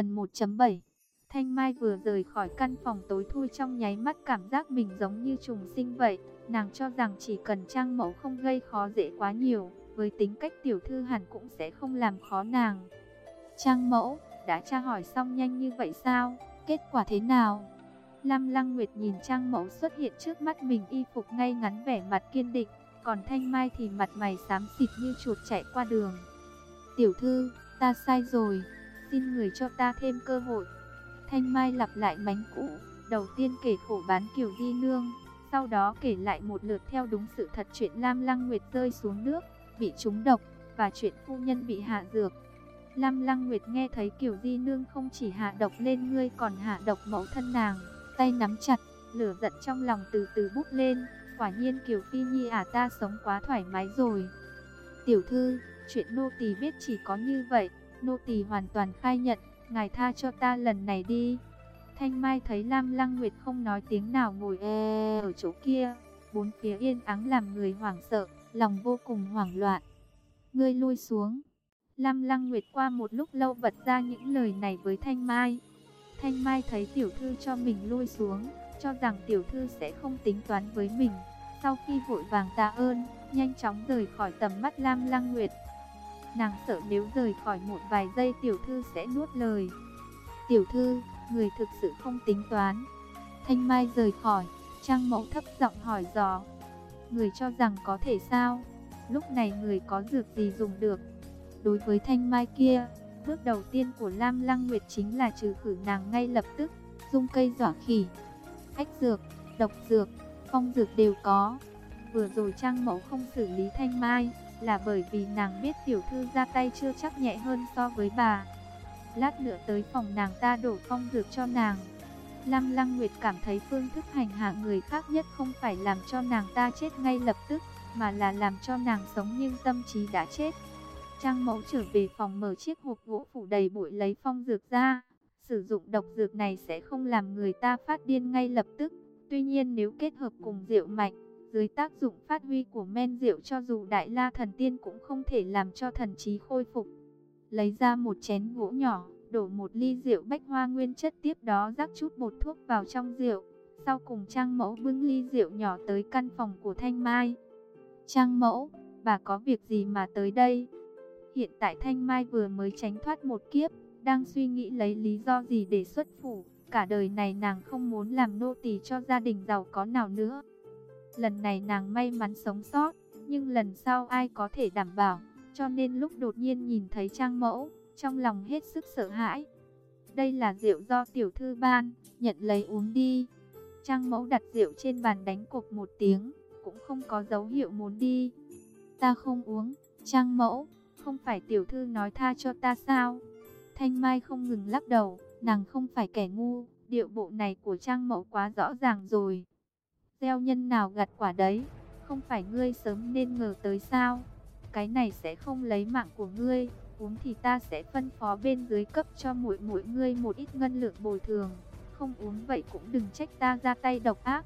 Phần 1.7 Thanh Mai vừa rời khỏi căn phòng tối thui trong nháy mắt cảm giác mình giống như trùng sinh vậy. Nàng cho rằng chỉ cần trang mẫu không gây khó dễ quá nhiều, với tính cách tiểu thư hẳn cũng sẽ không làm khó nàng. Trang mẫu, đã tra hỏi xong nhanh như vậy sao? Kết quả thế nào? Lam Lăng Nguyệt nhìn Trang Mẫu xuất hiện trước mắt mình y phục ngay ngắn vẻ mặt kiên định, còn Thanh Mai thì mặt mày xám xịt như chuột chạy qua đường. Tiểu thư, ta sai rồi, xin người cho ta thêm cơ hội. Thanh Mai lặp lại mánh cũ, đầu tiên kể khổ bán Kiều Di Nương, sau đó kể lại một lượt theo đúng sự thật chuyện Lam Lăng Nguyệt rơi xuống nước, bị trúng độc, và chuyện phu nhân bị hạ dược. Lam Lăng Nguyệt nghe thấy Kiều Di Nương không chỉ hạ độc lên ngươi còn hạ độc mẫu thân nàng, tay nắm chặt, lửa giận trong lòng từ từ bút lên, quả nhiên Kiều Phi Nhi à ta sống quá thoải mái rồi. Tiểu thư, chuyện nô tỳ biết chỉ có như vậy, nô tỳ hoàn toàn khai nhận, ngài tha cho ta lần này đi. Thanh Mai thấy Lam Lăng Nguyệt không nói tiếng nào ngồi e ở chỗ kia, bốn phía yên ắng làm người hoảng sợ, lòng vô cùng hoảng loạn. Ngươi lui xuống. Lam Lăng Nguyệt qua một lúc lâu bật ra những lời này với Thanh Mai. Thanh Mai thấy tiểu thư cho mình lui xuống, cho rằng tiểu thư sẽ không tính toán với mình. Sau khi vội vàng tạ ơn, nhanh chóng rời khỏi tầm mắt Lam Lăng Nguyệt. Nàng sợ nếu rời khỏi một vài giây tiểu thư sẽ nuốt lời. Tiểu thư, người thực sự không tính toán. Thanh Mai rời khỏi, Trang Mẫu thấp giọng hỏi dò. Người cho rằng có thể sao? Lúc này người có dược gì dùng được? Đối với Thanh Mai kia, bước đầu tiên của Lam Lăng Nguyệt chính là trừ khử nàng ngay lập tức, dung cây dọa khỉ. hách dược, độc dược, phong dược đều có. Vừa rồi Trang Mẫu không xử lý Thanh Mai, là bởi vì nàng biết tiểu thư ra tay chưa chắc nhẹ hơn so với bà. Lát nữa tới phòng nàng ta đổ phong dược cho nàng. Lam Lăng Nguyệt cảm thấy phương thức hành hạ người khác nhất không phải làm cho nàng ta chết ngay lập tức, mà là làm cho nàng sống nhưng tâm trí đã chết. Trang mẫu trở về phòng mở chiếc hộp gỗ phủ đầy bụi lấy phong dược ra. Sử dụng độc dược này sẽ không làm người ta phát điên ngay lập tức. Tuy nhiên nếu kết hợp cùng rượu mạnh, dưới tác dụng phát huy của men rượu cho dù đại la thần tiên cũng không thể làm cho thần trí khôi phục. Lấy ra một chén gỗ nhỏ, đổ một ly rượu bách hoa nguyên chất tiếp đó rắc chút bột thuốc vào trong rượu. Sau cùng Trang Mẫu bưng ly rượu nhỏ tới căn phòng của Thanh Mai. Trang Mẫu, bà có việc gì mà tới đây? Hiện tại Thanh Mai vừa mới tránh thoát một kiếp, đang suy nghĩ lấy lý do gì để xuất phủ. Cả đời này nàng không muốn làm nô tỳ cho gia đình giàu có nào nữa. Lần này nàng may mắn sống sót, nhưng lần sau ai có thể đảm bảo. Cho nên lúc đột nhiên nhìn thấy trang mẫu, trong lòng hết sức sợ hãi. Đây là rượu do tiểu thư ban, nhận lấy uống đi. Trang mẫu đặt rượu trên bàn đánh cục một tiếng, cũng không có dấu hiệu muốn đi. Ta không uống, trang mẫu, không phải tiểu thư nói tha cho ta sao? Thanh Mai không ngừng lắc đầu, nàng không phải kẻ ngu, điệu bộ này của Trang Mẫu quá rõ ràng rồi. Gieo nhân nào gặt quả đấy, không phải ngươi sớm nên ngờ tới sao? Cái này sẽ không lấy mạng của ngươi, uống thì ta sẽ phân phó bên dưới cấp cho mỗi mỗi ngươi một ít ngân lượng bồi thường. Không uống vậy cũng đừng trách ta ra tay độc ác.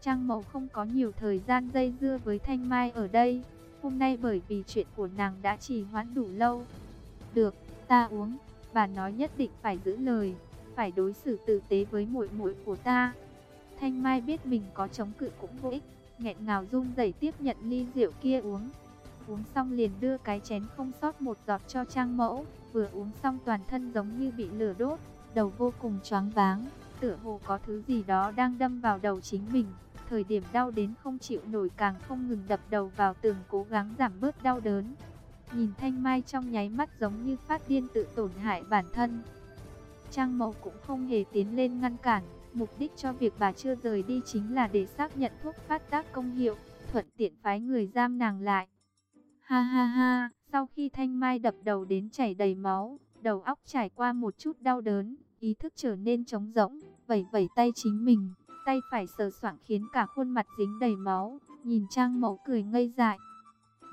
Trang Mẫu không có nhiều thời gian dây dưa với Thanh Mai ở đây, Hôm nay bởi vì chuyện của nàng đã trì hoãn đủ lâu. Được, ta uống, bà nói nhất định phải giữ lời, phải đối xử tử tế với muội muội của ta. Thanh Mai biết mình có chống cự cũng vô ích, nghẹn ngào run rẩy tiếp nhận ly rượu kia uống. Uống xong liền đưa cái chén không sót một giọt cho Trang Mẫu, vừa uống xong toàn thân giống như bị lửa đốt, đầu vô cùng choáng váng, tựa hồ có thứ gì đó đang đâm vào đầu chính mình thời điểm đau đến không chịu nổi càng không ngừng đập đầu vào tường cố gắng giảm bớt đau đớn. Nhìn Thanh Mai trong nháy mắt giống như phát điên tự tổn hại bản thân. Trang Mẫu cũng không hề tiến lên ngăn cản, mục đích cho việc bà chưa rời đi chính là để xác nhận thuốc phát tác công hiệu, thuận tiện phái người giam nàng lại. Ha ha ha, sau khi Thanh Mai đập đầu đến chảy đầy máu, đầu óc trải qua một chút đau đớn, ý thức trở nên trống rỗng, vẩy vẩy tay chính mình, tay phải sờ soạng khiến cả khuôn mặt dính đầy máu, nhìn Trang Mẫu cười ngây dại.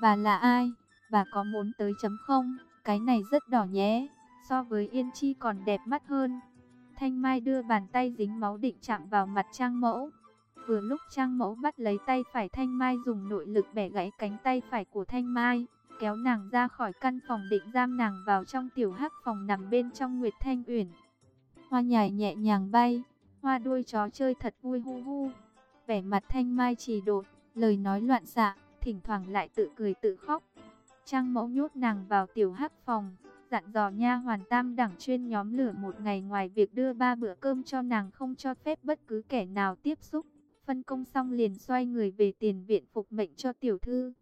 Bà là ai? Bà có muốn tới chấm không? Cái này rất đỏ nhé, so với Yên Chi còn đẹp mắt hơn. Thanh Mai đưa bàn tay dính máu định chạm vào mặt Trang Mẫu. Vừa lúc Trang Mẫu bắt lấy tay phải Thanh Mai dùng nội lực bẻ gãy cánh tay phải của Thanh Mai, kéo nàng ra khỏi căn phòng định giam nàng vào trong tiểu hắc phòng nằm bên trong Nguyệt Thanh Uyển. Hoa nhài nhẹ nhàng bay, hoa đuôi chó chơi thật vui hu hu. Vẻ mặt Thanh Mai trì đột, lời nói loạn xạ, thỉnh thoảng lại tự cười tự khóc. Trang mẫu nhốt nàng vào tiểu hắc phòng, dặn dò nha hoàn tam đẳng chuyên nhóm lửa một ngày ngoài việc đưa ba bữa cơm cho nàng không cho phép bất cứ kẻ nào tiếp xúc. Phân công xong liền xoay người về tiền viện phục mệnh cho tiểu thư.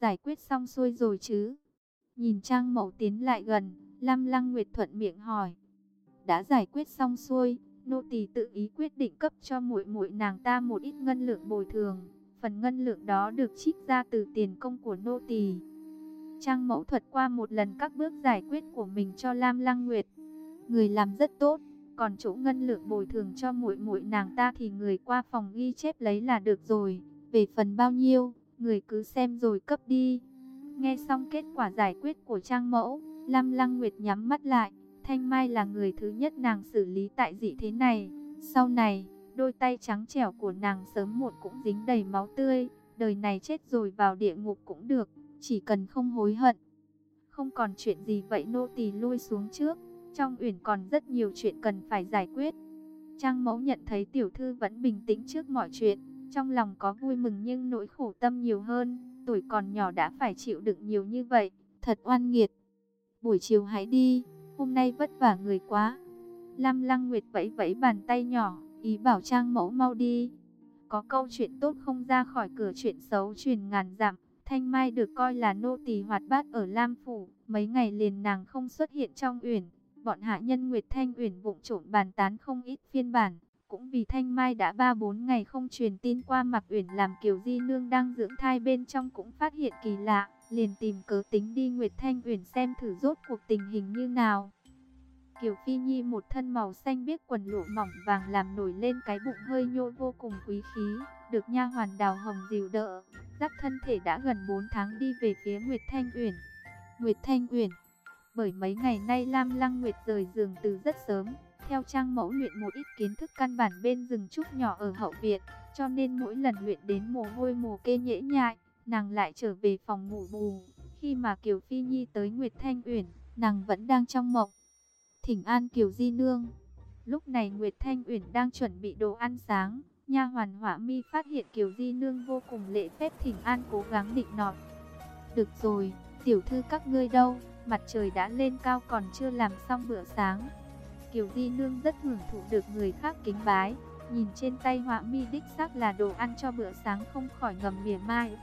Giải quyết xong xuôi rồi chứ? Nhìn Trang mẫu tiến lại gần, Lam Lăng Nguyệt thuận miệng hỏi. Đã giải quyết xong xuôi, nô tỳ tự ý quyết định cấp cho muội muội nàng ta một ít ngân lượng bồi thường. Phần ngân lượng đó được trích ra từ tiền công của nô tỳ. Trang Mẫu thuật qua một lần các bước giải quyết của mình cho Lam Lăng Nguyệt. Người làm rất tốt, còn chỗ ngân lượng bồi thường cho muội muội nàng ta thì người qua phòng ghi chép lấy là được rồi. Về phần bao nhiêu, người cứ xem rồi cấp đi. Nghe xong kết quả giải quyết của Trang Mẫu, Lam Lăng Nguyệt nhắm mắt lại. Thanh Mai là người thứ nhất nàng xử lý tại dị thế này. Sau này, đôi tay trắng trẻo của nàng sớm muộn cũng dính đầy máu tươi. Đời này chết rồi vào địa ngục cũng được, chỉ cần không hối hận. Không còn chuyện gì vậy, nô tỳ lui xuống trước. Trong uyển còn rất nhiều chuyện cần phải giải quyết. Trang mẫu nhận thấy tiểu thư vẫn bình tĩnh trước mọi chuyện. Trong lòng có vui mừng nhưng nỗi khổ tâm nhiều hơn. Tuổi còn nhỏ đã phải chịu đựng nhiều như vậy. Thật oan nghiệt. Buổi chiều hãy đi. Hôm nay vất vả người quá. Lam Lăng Nguyệt vẫy vẫy bàn tay nhỏ. Ý bảo Trang mẫu mau đi. Có câu chuyện tốt không ra khỏi cửa chuyện xấu truyền ngàn dặm. Thanh Mai được coi là nô tỳ hoạt bát ở Lam Phủ. Mấy ngày liền nàng không xuất hiện trong uyển bọn hạ nhân Nguyệt Thanh Uyển vụng trộm bàn tán không ít phiên bản, cũng vì Thanh Mai đã 3-4 ngày không truyền tin qua Mạc Uyển làm Kiều Di Nương đang dưỡng thai bên trong cũng phát hiện kỳ lạ, liền tìm cớ tính đi Nguyệt Thanh Uyển xem thử rốt cuộc tình hình như nào. Kiều Phi Nhi một thân màu xanh biếc quần lụa mỏng vàng làm nổi lên cái bụng hơi nhô vô cùng quý khí, được nha hoàn đào hồng dìu đỡ, dắt thân thể đã gần 4 tháng đi về phía Nguyệt Thanh Uyển. Nguyệt Thanh Uyển bởi mấy ngày nay Lam Lăng Nguyệt rời giường từ rất sớm, theo trang mẫu luyện một ít kiến thức căn bản bên rừng trúc nhỏ ở hậu viện, cho nên mỗi lần luyện đến mồ hôi mồ kê nhễ nhại, nàng lại trở về phòng ngủ bù. Khi mà Kiều Phi Nhi tới Nguyệt Thanh Uyển, nàng vẫn đang trong mộng. Thỉnh an Kiều Di Nương. Lúc này Nguyệt Thanh Uyển đang chuẩn bị đồ ăn sáng, nha hoàn Hỏa Mi phát hiện Kiều Di Nương vô cùng lễ phép thỉnh an cố gắng định nọt. Được rồi, tiểu thư các ngươi đâu? Mặt trời đã lên cao còn chưa làm xong bữa sáng. Kiều Di Nương rất hưởng thụ được người khác kính bái. Nhìn trên tay họa mi đích xác là đồ ăn cho bữa sáng không khỏi ngầm mỉa mai.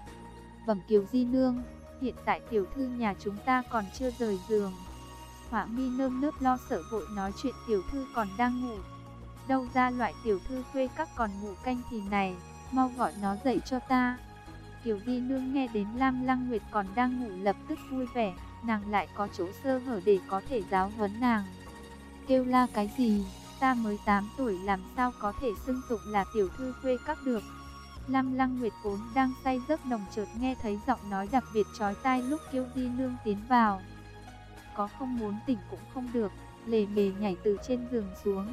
Bẩm Kiều Di Nương, hiện tại tiểu thư nhà chúng ta còn chưa rời giường. Họa mi nơm nớp lo sợ vội nói chuyện tiểu thư còn đang ngủ. Đâu ra loại tiểu thư khuê các còn ngủ canh thì này, mau gọi nó dậy cho ta. Kiều Di Nương nghe đến Lam Lăng Nguyệt còn đang ngủ lập tức vui vẻ nàng lại có chỗ sơ hở để có thể giáo huấn nàng. Kêu la cái gì, ta mới 8 tuổi làm sao có thể xưng tụng là tiểu thư khuê các được. Lam Lăng Nguyệt vốn đang say giấc nồng chợt nghe thấy giọng nói đặc biệt chói tai lúc Kiêu Di Nương tiến vào. Có không muốn tỉnh cũng không được, lề mề nhảy từ trên giường xuống.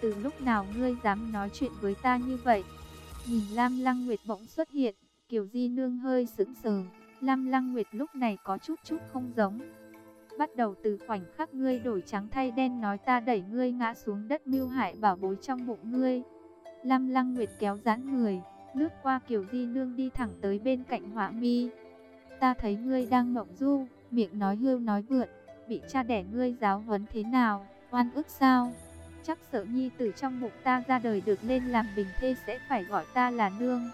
Từ lúc nào ngươi dám nói chuyện với ta như vậy? Nhìn Lam Lăng Nguyệt bỗng xuất hiện, Kiều Di Nương hơi sững sờ. Lam Lăng Nguyệt lúc này có chút chút không giống. Bắt đầu từ khoảnh khắc ngươi đổi trắng thay đen nói ta đẩy ngươi ngã xuống đất mưu hại bảo bối trong bụng ngươi. Lam Lăng Nguyệt kéo giãn người, lướt qua Kiều Di Nương đi thẳng tới bên cạnh họa mi. Ta thấy ngươi đang mộng du, miệng nói hưu nói vượn, bị cha đẻ ngươi giáo huấn thế nào, oan ức sao? Chắc sợ nhi tử trong bụng ta ra đời được lên làm bình thê sẽ phải gọi ta là nương.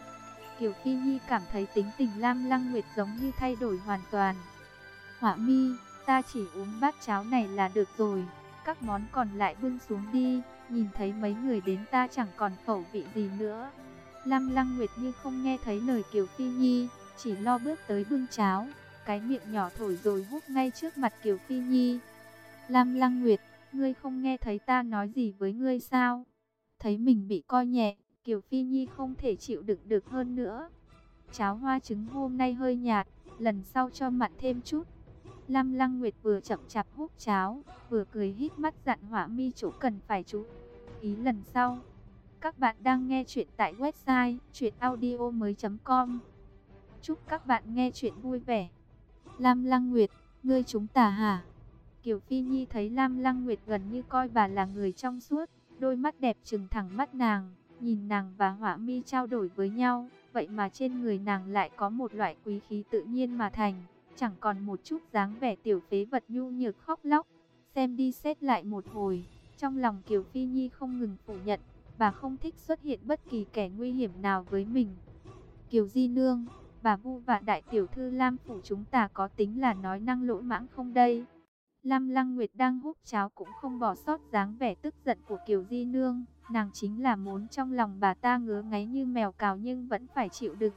Kiều Phi Nhi cảm thấy tính tình Lam Lăng Nguyệt giống như thay đổi hoàn toàn. Hỏa mi, ta chỉ uống bát cháo này là được rồi, các món còn lại bưng xuống đi, nhìn thấy mấy người đến ta chẳng còn khẩu vị gì nữa. Lam Lăng Nguyệt như không nghe thấy lời Kiều Phi Nhi, chỉ lo bước tới bưng cháo, cái miệng nhỏ thổi rồi hút ngay trước mặt Kiều Phi Nhi. Lam Lăng Nguyệt, ngươi không nghe thấy ta nói gì với ngươi sao? Thấy mình bị coi nhẹ, Kiều Phi Nhi không thể chịu đựng được hơn nữa. Cháo hoa trứng hôm nay hơi nhạt, lần sau cho mặn thêm chút. Lam Lăng Nguyệt vừa chậm chạp hút cháo, vừa cười hít mắt dặn hỏa mi chỗ cần phải chú. Ý lần sau. Các bạn đang nghe chuyện tại website chuyenaudio.com Chúc các bạn nghe chuyện vui vẻ. Lam Lăng Nguyệt, ngươi chúng ta hả? Kiều Phi Nhi thấy Lam Lăng Nguyệt gần như coi bà là người trong suốt, đôi mắt đẹp trừng thẳng mắt nàng, nhìn nàng và Hỏa Mi trao đổi với nhau, vậy mà trên người nàng lại có một loại quý khí tự nhiên mà thành, chẳng còn một chút dáng vẻ tiểu phế vật nhu nhược khóc lóc. Xem đi xét lại một hồi, trong lòng Kiều Phi Nhi không ngừng phủ nhận, bà không thích xuất hiện bất kỳ kẻ nguy hiểm nào với mình. Kiều Di Nương, bà Vu và đại tiểu thư Lam phủ chúng ta có tính là nói năng lỗ mãng không đây? Lam Lăng Nguyệt đang hút cháo cũng không bỏ sót dáng vẻ tức giận của Kiều Di Nương, nàng chính là muốn trong lòng bà ta ngứa ngáy như mèo cào nhưng vẫn phải chịu đựng.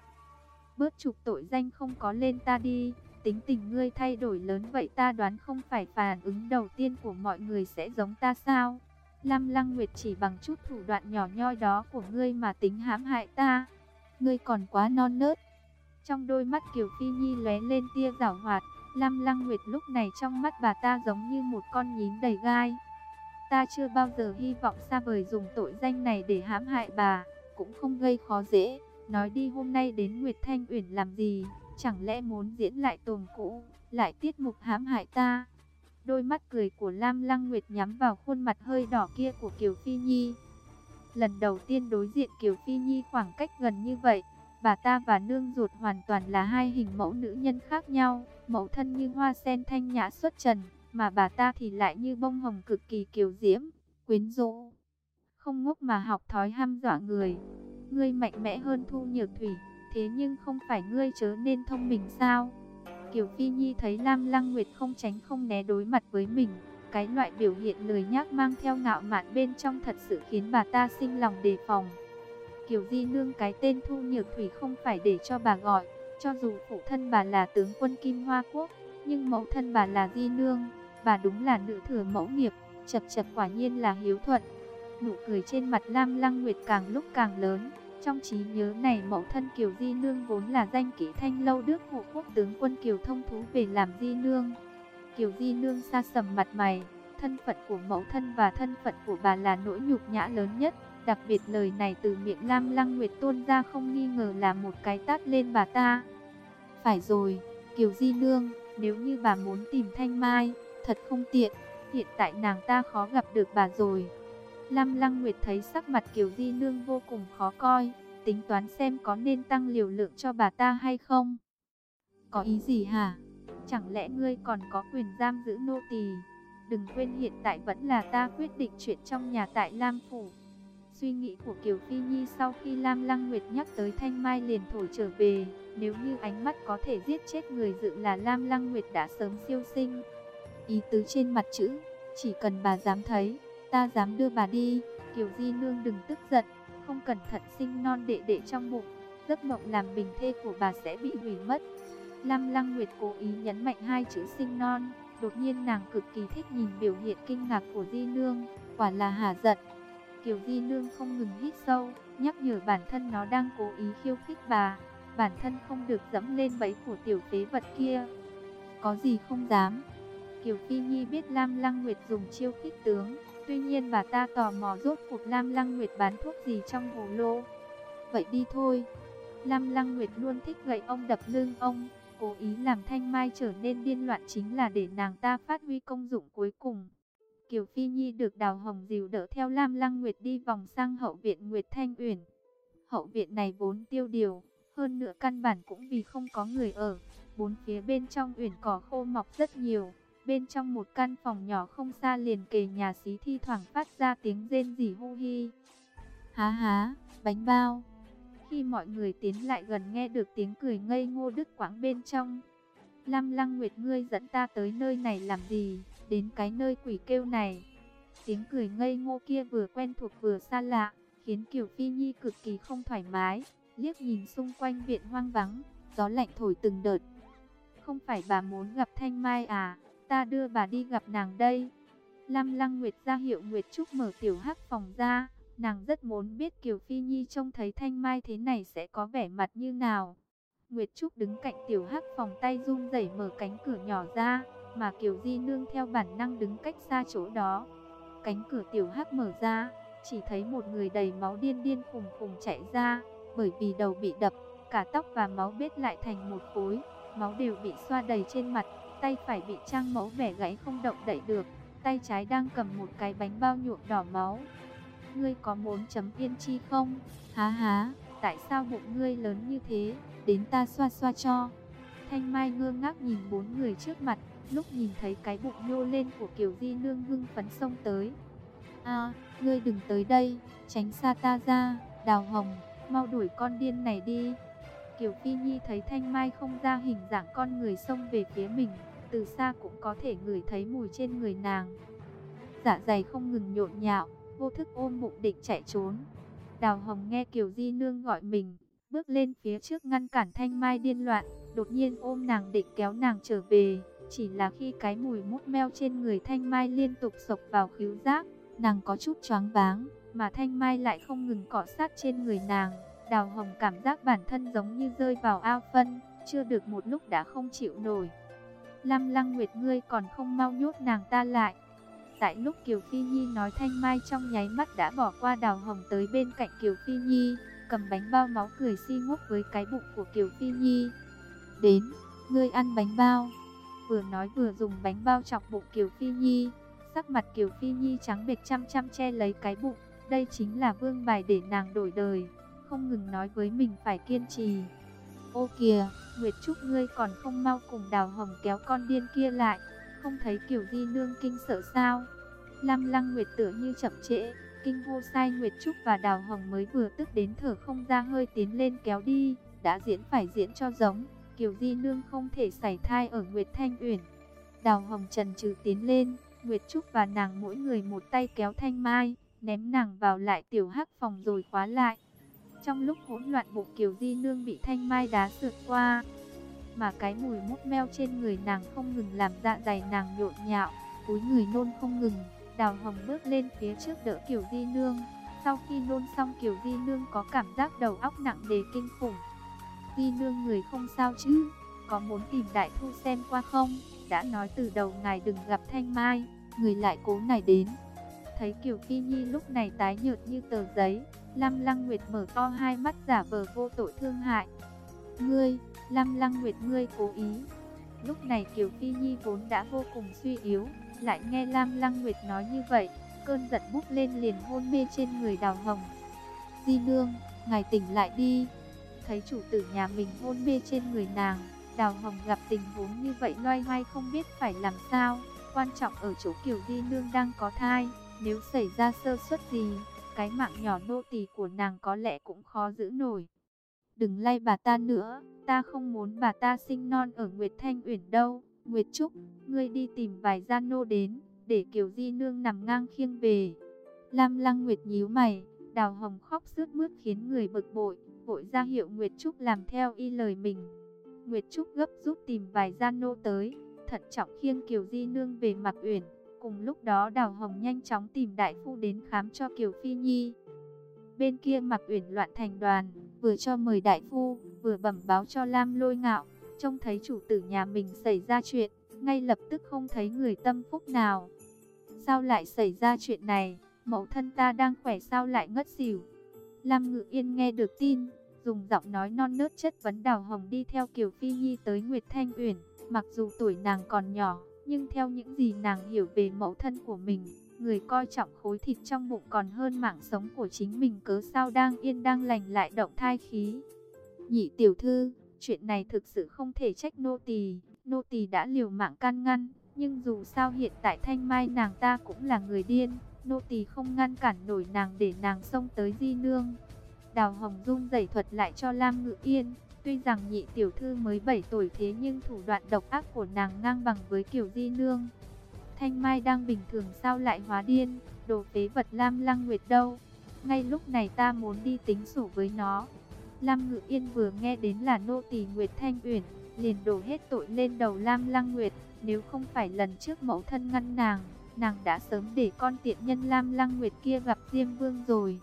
Bớt chụp tội danh không có lên ta đi, tính tình ngươi thay đổi lớn vậy ta đoán không phải phản ứng đầu tiên của mọi người sẽ giống ta sao? Lam Lăng Nguyệt chỉ bằng chút thủ đoạn nhỏ nhoi đó của ngươi mà tính hãm hại ta. Ngươi còn quá non nớt. Trong đôi mắt Kiều Phi Nhi lóe lên tia giảo hoạt, Lam Lăng Nguyệt lúc này trong mắt bà ta giống như một con nhím đầy gai. Ta chưa bao giờ hy vọng xa vời dùng tội danh này để hãm hại bà, cũng không gây khó dễ. Nói đi hôm nay đến Nguyệt Thanh Uyển làm gì, chẳng lẽ muốn diễn lại tồn cũ, lại tiết mục hãm hại ta. Đôi mắt cười của Lam Lăng Nguyệt nhắm vào khuôn mặt hơi đỏ kia của Kiều Phi Nhi. Lần đầu tiên đối diện Kiều Phi Nhi khoảng cách gần như vậy, bà ta và nương ruột hoàn toàn là hai hình mẫu nữ nhân khác nhau. Mẫu thân như hoa sen thanh nhã xuất trần, mà bà ta thì lại như bông hồng cực kỳ kiều diễm, quyến rũ. Không ngốc mà học thói ham dọa người. Ngươi mạnh mẽ hơn Thu Nhược Thủy, thế nhưng không phải ngươi chớ nên thông minh sao? Kiều Phi Nhi thấy Lam Lăng Nguyệt không tránh không né đối mặt với mình, cái loại biểu hiện lười nhác mang theo ngạo mạn bên trong thật sự khiến bà ta sinh lòng đề phòng. Kiều Di Nương cái tên Thu Nhược Thủy không phải để cho bà gọi, cho dù phụ thân bà là tướng quân Kim Hoa Quốc, nhưng mẫu thân bà là Di Nương, bà đúng là nữ thừa mẫu nghiệp, chật chật quả nhiên là hiếu thuận. Nụ cười trên mặt Lam Lăng Nguyệt càng lúc càng lớn, trong trí nhớ này mẫu thân Kiều Di Nương vốn là danh kỹ thanh lâu đức hộ quốc tướng quân Kiều Thông Thú về làm Di Nương. Kiều Di Nương xa sầm mặt mày, thân phận của mẫu thân và thân phận của bà là nỗi nhục nhã lớn nhất. Đặc biệt lời này từ miệng Lam Lăng Nguyệt tuôn ra không nghi ngờ là một cái tát lên bà ta. Phải rồi, Kiều Di Nương, nếu như bà muốn tìm Thanh Mai, thật không tiện, hiện tại nàng ta khó gặp được bà rồi. Lam Lăng Nguyệt thấy sắc mặt Kiều Di Nương vô cùng khó coi, tính toán xem có nên tăng liều lượng cho bà ta hay không. Có ý gì hả? Chẳng lẽ ngươi còn có quyền giam giữ nô tỳ? Đừng quên hiện tại vẫn là ta quyết định chuyện trong nhà tại Lam Phủ. Suy nghĩ của Kiều Phi Nhi sau khi Lam Lăng Nguyệt nhắc tới Thanh Mai liền thổi trở về, nếu như ánh mắt có thể giết chết người dự là Lam Lăng Nguyệt đã sớm siêu sinh. Ý tứ trên mặt chữ, chỉ cần bà dám thấy, ta dám đưa bà đi, Kiều Di Nương đừng tức giận, không cẩn thận sinh non đệ đệ trong bụng, giấc mộng làm bình thê của bà sẽ bị hủy mất. Lam Lăng Nguyệt cố ý nhấn mạnh hai chữ sinh non, đột nhiên nàng cực kỳ thích nhìn biểu hiện kinh ngạc của Di Nương, quả là hà giận. Kiều Di Nương không ngừng hít sâu, nhắc nhở bản thân nó đang cố ý khiêu khích bà. Bản thân không được dẫm lên bẫy của tiểu phế vật kia. Có gì không dám. Kiều Phi Nhi biết Lam Lăng Nguyệt dùng chiêu khích tướng. Tuy nhiên bà ta tò mò rốt cuộc Lam Lăng Nguyệt bán thuốc gì trong hồ lô. Vậy đi thôi. Lam Lăng Nguyệt luôn thích gậy ông đập lưng ông. Cố ý làm Thanh Mai trở nên điên loạn chính là để nàng ta phát huy công dụng cuối cùng. Kiều Phi Nhi được Đào Hồng dìu đỡ theo Lam Lăng Nguyệt đi vòng sang hậu viện Nguyệt Thanh Uyển. Hậu viện này vốn tiêu điều, hơn nữa căn bản cũng vì không có người ở. Bốn phía bên trong uyển cỏ khô mọc rất nhiều. Bên trong một căn phòng nhỏ không xa liền kề nhà xí thi thoảng phát ra tiếng rên rỉ hu hi. Há há, bánh bao. Khi mọi người tiến lại gần nghe được tiếng cười ngây ngô đứt quãng bên trong. Lam Lăng Nguyệt ngươi dẫn ta tới nơi này làm gì? Đến cái nơi quỷ kêu này. Tiếng cười ngây ngô kia vừa quen thuộc vừa xa lạ, khiến Kiều Phi Nhi cực kỳ không thoải mái, liếc nhìn xung quanh viện hoang vắng, gió lạnh thổi từng đợt. Không phải bà muốn gặp Thanh Mai à, ta đưa bà đi gặp nàng đây. Lam Lăng Nguyệt ra hiệu Nguyệt Trúc mở tiểu hắc phòng ra, nàng rất muốn biết Kiều Phi Nhi trông thấy Thanh Mai thế này sẽ có vẻ mặt như nào. Nguyệt Trúc đứng cạnh tiểu hắc phòng tay run rẩy mở cánh cửa nhỏ ra, mà Kiều Di Nương theo bản năng đứng cách xa chỗ đó. Cánh cửa tiểu hắc mở ra, chỉ thấy một người đầy máu điên điên khùng khùng chạy ra, bởi vì đầu bị đập, cả tóc và máu bết lại thành một khối. máu đều bị xoa đầy trên mặt, tay phải bị trang mẫu bẻ gãy không động đậy được, tay trái đang cầm một cái bánh bao nhuộm đỏ máu. Ngươi có muốn chấm yên chi không? Há há, tại sao bụng ngươi lớn như thế? Đến ta xoa xoa cho. Thanh Mai ngơ ngác nhìn bốn người trước mặt, lúc nhìn thấy cái bụng nhô lên của Kiều Di Nương hưng phấn xông tới. A, ngươi đừng tới đây, tránh xa ta ra, Đào Hồng, mau đuổi con điên này đi. Kiều Phi Nhi thấy Thanh Mai không ra hình dạng con người xông về phía mình, từ xa cũng có thể ngửi thấy mùi trên người nàng. Dạ dày không ngừng nhộn nhạo, vô thức ôm bụng định chạy trốn. Đào Hồng nghe Kiều Di Nương gọi mình, bước lên phía trước ngăn cản Thanh Mai điên loạn, đột nhiên ôm nàng định kéo nàng trở về. Chỉ là khi cái mùi mút meo trên người Thanh Mai liên tục sộc vào khíu giác, nàng có chút choáng váng, mà Thanh Mai lại không ngừng cọ sát trên người nàng. Đào Hồng cảm giác bản thân giống như rơi vào ao phân, chưa được một lúc đã không chịu nổi. Lam Lăng Nguyệt ngươi còn không mau nhốt nàng ta lại. Tại lúc Kiều Phi Nhi nói Thanh Mai trong nháy mắt đã bỏ qua Đào Hồng tới bên cạnh Kiều Phi Nhi, cầm bánh bao máu cười si ngốc với cái bụng của Kiều Phi Nhi. Đến, ngươi ăn bánh bao. Vừa nói vừa dùng bánh bao chọc bụng Kiều Phi Nhi. Sắc mặt Kiều Phi Nhi trắng bệch chăm chăm che lấy cái bụng. Đây chính là vương bài để nàng đổi đời. Không ngừng nói với mình phải kiên trì. Ô kìa, Nguyệt Trúc ngươi còn không mau cùng Đào Hồng kéo con điên kia lại. Không thấy Kiều Di Nương kinh sợ sao? Lam Lăng Nguyệt tựa như chậm trễ. Kinh hô sai Nguyệt Trúc và Đào Hồng mới vừa tức đến thở không ra hơi tiến lên kéo đi. Đã diễn phải diễn cho giống. Kiều Di Nương không thể xảy thai ở Nguyệt Thanh Uyển. Đào Hồng Trần trừ tiến lên, Nguyệt Trúc và nàng mỗi người một tay kéo Thanh Mai, ném nàng vào lại tiểu hắc phòng rồi khóa lại. Trong lúc hỗn loạn bụng Kiều Di Nương bị Thanh Mai đá sượt qua, mà cái mùi mút meo trên người nàng không ngừng làm dạ dày nàng nhộn nhạo, cúi người nôn không ngừng. Đào Hồng bước lên phía trước đỡ Kiều Di Nương. Sau khi nôn xong Kiều Di Nương có cảm giác đầu óc nặng đề kinh khủng. Di Nương người không sao chứ, có muốn tìm Đại Thu xem qua không? Đã nói từ đầu ngài đừng gặp Thanh Mai, người lại cố này đến. Thấy Kiều Phi Nhi lúc này tái nhợt như tờ giấy, Lam Lăng Nguyệt mở to hai mắt giả vờ vô tội thương hại. Ngươi, Lam Lăng Nguyệt ngươi cố ý. Lúc này Kiều Phi Nhi vốn đã vô cùng suy yếu, lại nghe Lam Lăng Nguyệt nói như vậy, cơn giận bút lên liền hôn mê trên người Đào Hồng. Di Nương, ngài tỉnh lại đi. Thấy chủ tử nhà mình hôn mê trên người nàng, Đào Hồng gặp tình huống như vậy loay hoay không biết phải làm sao. Quan trọng ở chỗ Kiều Di Nương đang có thai, nếu xảy ra sơ suất gì, cái mạng nhỏ nô tỳ của nàng có lẽ cũng khó giữ nổi. Đừng lay bà ta nữa, ta không muốn bà ta sinh non ở Nguyệt Thanh Uyển đâu. Nguyệt Trúc, ngươi đi tìm vài gia nô đến, để Kiều Di Nương nằm ngang khiêng về. Lam Lăng Nguyệt nhíu mày, Đào Hồng khóc sướt mướt khiến người bực bội, vội ra hiệu Nguyệt Trúc làm theo y lời mình. Nguyệt Trúc gấp rút tìm vài gian nô tới, thận trọng khiêng Kiều Di Nương về mặt Uyển. Cùng lúc đó Đào Hồng nhanh chóng tìm đại phu đến khám cho Kiều Phi Nhi. Bên kia mặt Uyển loạn thành đoàn, vừa cho mời đại phu, vừa bẩm báo cho Lam Lôi Ngạo, trông thấy chủ tử nhà mình xảy ra chuyện, ngay lập tức không thấy người tâm phúc nào. Sao lại xảy ra chuyện này? Mẫu thân ta đang khỏe sao lại ngất xỉu? Lam Ngự Yên nghe được tin, dùng giọng nói non nớt chất vấn Đào Hồng đi theo Kiều Phi Nhi tới Nguyệt Thanh Uyển, mặc dù tuổi nàng còn nhỏ, nhưng theo những gì nàng hiểu về mẫu thân của mình, người coi trọng khối thịt trong bụng còn hơn mạng sống của chính mình cớ sao đang yên đang lành lại động thai khí. Nhị tiểu thư, chuyện này thực sự không thể trách nô tỳ, nô tỳ đã liều mạng can ngăn, nhưng dù sao hiện tại thanh mai nàng ta cũng là người điên, nô tỳ không ngăn cản nổi nàng để nàng xông tới di nương. Đào Hồng Dung giải thuật lại cho Lam Ngự Yên, tuy rằng nhị tiểu thư mới 7 tuổi thế nhưng thủ đoạn độc ác của nàng ngang bằng với kiểu di nương. Thanh Mai đang bình thường sao lại hóa điên, đồ phế vật Lam Lăng Nguyệt đâu. Ngay lúc này ta muốn đi tính sổ với nó. Lam Ngự Yên vừa nghe đến là nô tỳ Nguyệt Thanh Uyển, liền đổ hết tội lên đầu Lam Lăng Nguyệt. Nếu không phải lần trước mẫu thân ngăn nàng, nàng đã sớm để con tiện nhân Lam Lăng Nguyệt kia gặp Diêm Vương rồi.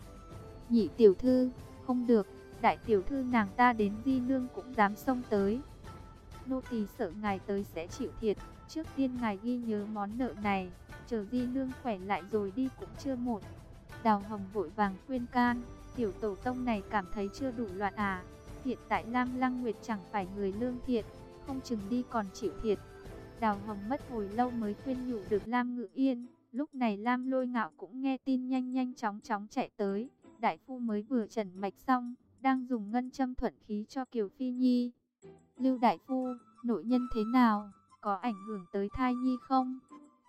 Nhị tiểu thư, không được, đại tiểu thư nàng ta đến di nương cũng dám xông tới. Nô tỳ sợ ngài tới sẽ chịu thiệt, trước tiên ngài ghi nhớ món nợ này, chờ di nương khỏe lại rồi đi cũng chưa một. Đào Hồng vội vàng khuyên can, tiểu tổ tông này cảm thấy chưa đủ loạn à, hiện tại Lam Lăng Nguyệt chẳng phải người lương thiện, không chừng đi còn chịu thiệt. Đào Hồng mất hồi lâu mới khuyên nhủ được Lam Ngự Yên, lúc này Lam Lôi Ngạo cũng nghe tin nhanh nhanh chóng chóng chạy tới, đại phu mới vừa trần mạch xong, đang dùng ngân châm thuận khí cho Kiều Phi Nhi. Lưu đại phu, nội nhân thế nào, có ảnh hưởng tới thai nhi không?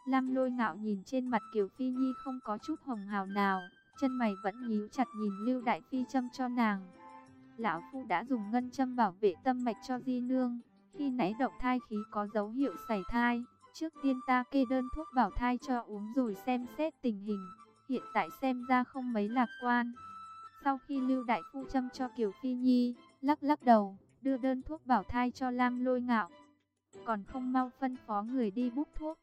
Lam Lôi Ngạo nhìn trên mặt Kiều Phi Nhi không có chút hồng hào nào, chân mày vẫn nhíu chặt nhìn Lưu Đại Phi châm cho nàng. Lão Phu đã dùng ngân châm bảo vệ tâm mạch cho Di Nương, khi nãy động thai khí có dấu hiệu xảy thai, trước tiên ta kê đơn thuốc bảo thai cho uống rồi xem xét tình hình, hiện tại xem ra không mấy lạc quan. Sau khi Lưu Đại Phu châm cho Kiều Phi Nhi, lắc lắc đầu, đưa đơn thuốc bảo thai cho Lam Lôi Ngạo. Còn không mau phân phó người đi bút thuốc.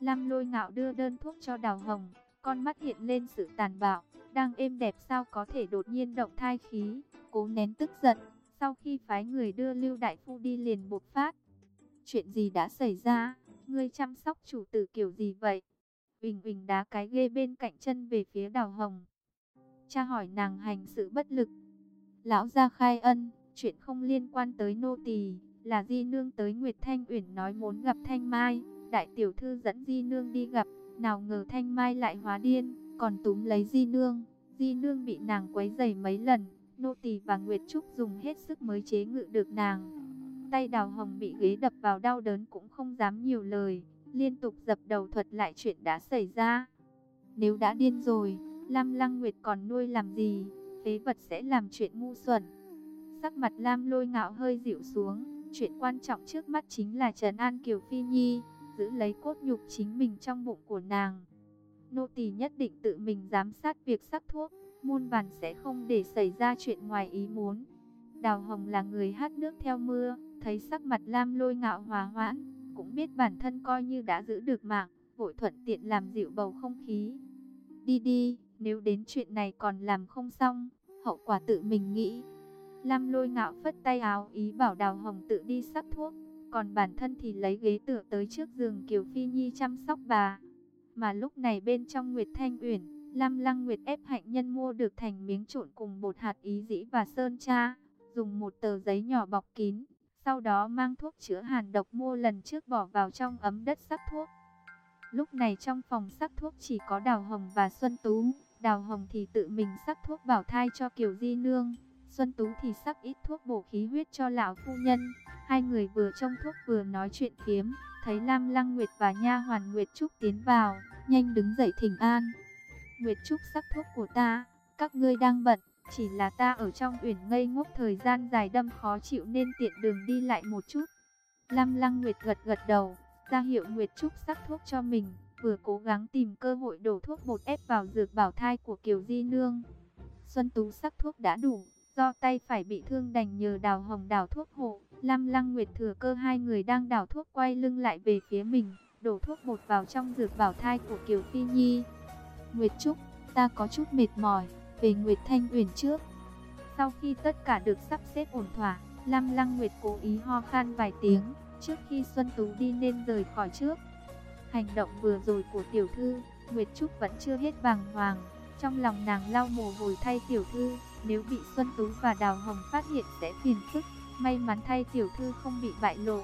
Lam Lôi Ngạo đưa đơn thuốc cho Đào Hồng, con mắt hiện lên sự tàn bạo, đang êm đẹp sao có thể đột nhiên động thai khí, cố nén tức giận, sau khi phái người đưa Lưu Đại Phu đi liền bột phát. Chuyện gì đã xảy ra, ngươi chăm sóc chủ tử kiểu gì vậy? Bình Bình đá cái ghê bên cạnh chân về phía Đào Hồng. Cha hỏi nàng hành sự bất lực. Lão gia khai ân, chuyện không liên quan tới nô tỳ, là Di nương tới Nguyệt Thanh Uyển nói muốn gặp Thanh Mai, đại tiểu thư dẫn Di nương đi gặp, nào ngờ Thanh Mai lại hóa điên, còn túm lấy Di nương. Di nương bị nàng quấy rầy mấy lần, nô tỳ và Nguyệt Trúc dùng hết sức mới chế ngự được nàng. Tay Đào Hồng bị ghế đập vào đau đớn cũng không dám nhiều lời, liên tục dập đầu thuật lại chuyện đã xảy ra. Nếu đã điên rồi, Lam Lăng Nguyệt còn nuôi làm gì, phế vật sẽ làm chuyện ngu xuẩn. Sắc mặt Lam lôi ngạo hơi dịu xuống, chuyện quan trọng trước mắt chính là Trần An Kiều Phi Nhi, giữ lấy cốt nhục chính mình trong bụng của nàng. Nô tỳ nhất định tự mình giám sát việc sắc thuốc, muôn vàn sẽ không để xảy ra chuyện ngoài ý muốn. Đào Hồng là người hát nước theo mưa, thấy sắc mặt Lam lôi ngạo hòa hoãn, cũng biết bản thân coi như đã giữ được mạng, vội thuận tiện làm dịu bầu không khí. Đi đi, nếu đến chuyện này còn làm không xong, hậu quả tự mình nghĩ. Lam lôi ngạo phất tay áo ý bảo Đào Hồng tự đi sắc thuốc, còn bản thân thì lấy ghế tựa tới trước giường Kiều Phi Nhi chăm sóc bà. Mà lúc này bên trong Nguyệt Thanh Uyển, Lam Lăng Nguyệt ép hạnh nhân mua được thành miếng trộn cùng bột hạt ý dĩ và sơn cha, dùng một tờ giấy nhỏ bọc kín, sau đó mang thuốc chữa hàn độc mua lần trước bỏ vào trong ấm đất sắc thuốc. Lúc này trong phòng sắc thuốc chỉ có Đào Hồng và Xuân Tú, Đào Hồng thì tự mình sắc thuốc bảo thai cho Kiều Di Nương, Xuân Tú thì sắc ít thuốc bổ khí huyết cho lão phu nhân. Hai người vừa trông thuốc vừa nói chuyện phiếm, thấy Lam Lăng Nguyệt và nha hoàn Nguyệt Trúc tiến vào, nhanh đứng dậy thỉnh an. Nguyệt Trúc sắc thuốc của ta, các ngươi đang bận, chỉ là ta ở trong uyển ngây ngốc thời gian dài đâm khó chịu nên tiện đường đi lại một chút. Lam Lăng Nguyệt gật gật đầu, ra hiệu Nguyệt Trúc sắc thuốc cho mình, vừa cố gắng tìm cơ hội đổ thuốc bột ép vào dược bảo thai của Kiều Di Nương. Xuân Tú sắc thuốc đã đủ, do tay phải bị thương đành nhờ đào hồng đào thuốc hộ. Lam Lăng Nguyệt thừa cơ hai người đang đào thuốc quay lưng lại về phía mình, đổ thuốc bột vào trong dược bảo thai của Kiều Phi Nhi. Nguyệt Trúc, ta có chút mệt mỏi, về Nguyệt Thanh Uyển trước. Sau khi tất cả được sắp xếp ổn thỏa, Lam Lăng Nguyệt cố ý ho khan vài tiếng, trước khi Xuân Tú đi nên rời khỏi trước. Hành động vừa rồi của tiểu thư, Nguyệt Trúc vẫn chưa hết bàng hoàng, trong lòng nàng lau mồ hôi thay tiểu thư, nếu bị Xuân Tú và Đào Hồng phát hiện sẽ phiền phức, may mắn thay tiểu thư không bị bại lộ.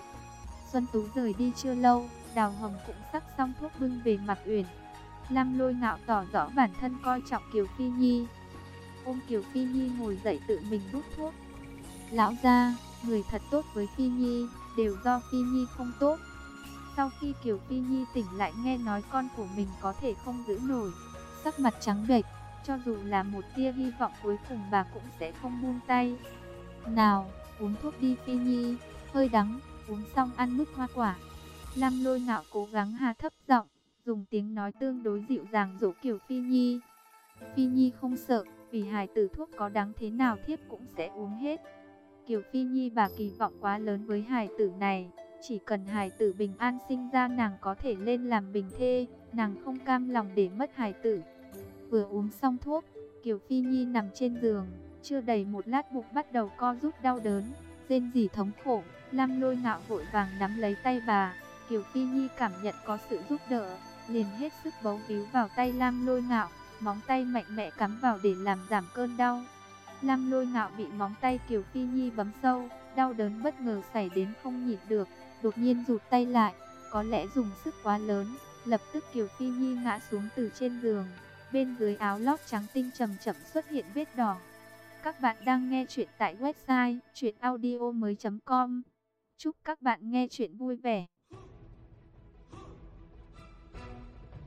Xuân Tú rời đi chưa lâu, Đào Hồng cũng sắc xong thuốc bưng về mặt Uyển. Lam lôi ngạo tỏ rõ bản thân coi trọng Kiều Phi Nhi. Ôm Kiều Phi Nhi ngồi dậy tự mình đút thuốc. Lão gia, người thật tốt với Phi Nhi, đều do Phi Nhi không tốt. Sau khi Kiều Phi Nhi tỉnh lại nghe nói con của mình có thể không giữ nổi, sắc mặt trắng bệch, cho dù là một tia hy vọng cuối cùng bà cũng sẽ không buông tay. Nào, uống thuốc đi Phi Nhi, hơi đắng, uống xong ăn mứt hoa quả. Lam lôi ngạo cố gắng hà thấp giọng, dùng tiếng nói tương đối dịu dàng dỗ kiểu Phi Nhi. Phi Nhi không sợ, vì hài tử thuốc có đáng thế nào thiếp cũng sẽ uống hết. Kiều Phi Nhi bà kỳ vọng quá lớn với hài tử này, chỉ cần hài tử bình an sinh ra nàng có thể lên làm bình thê, nàng không cam lòng để mất hài tử. Vừa uống xong thuốc, Kiều Phi Nhi nằm trên giường, chưa đầy một lát bụng bắt đầu co rút đau đớn, rên rỉ thống khổ, Lam lôi ngạo vội vàng nắm lấy tay bà, Kiều Phi Nhi cảm nhận có sự giúp đỡ, liền hết sức bấu víu vào tay Lam lôi ngạo, móng tay mạnh mẽ cắm vào để làm giảm cơn đau. Lam lôi ngạo bị móng tay Kiều Phi Nhi bấm sâu, đau đớn bất ngờ xảy đến không nhịn được, đột nhiên rụt tay lại, có lẽ dùng sức quá lớn, lập tức Kiều Phi Nhi ngã xuống từ trên giường, bên dưới áo lót trắng tinh trầm chậm xuất hiện vết đỏ. Các bạn đang nghe chuyện tại website chuyenaudio.com Chúc các bạn nghe chuyện vui vẻ.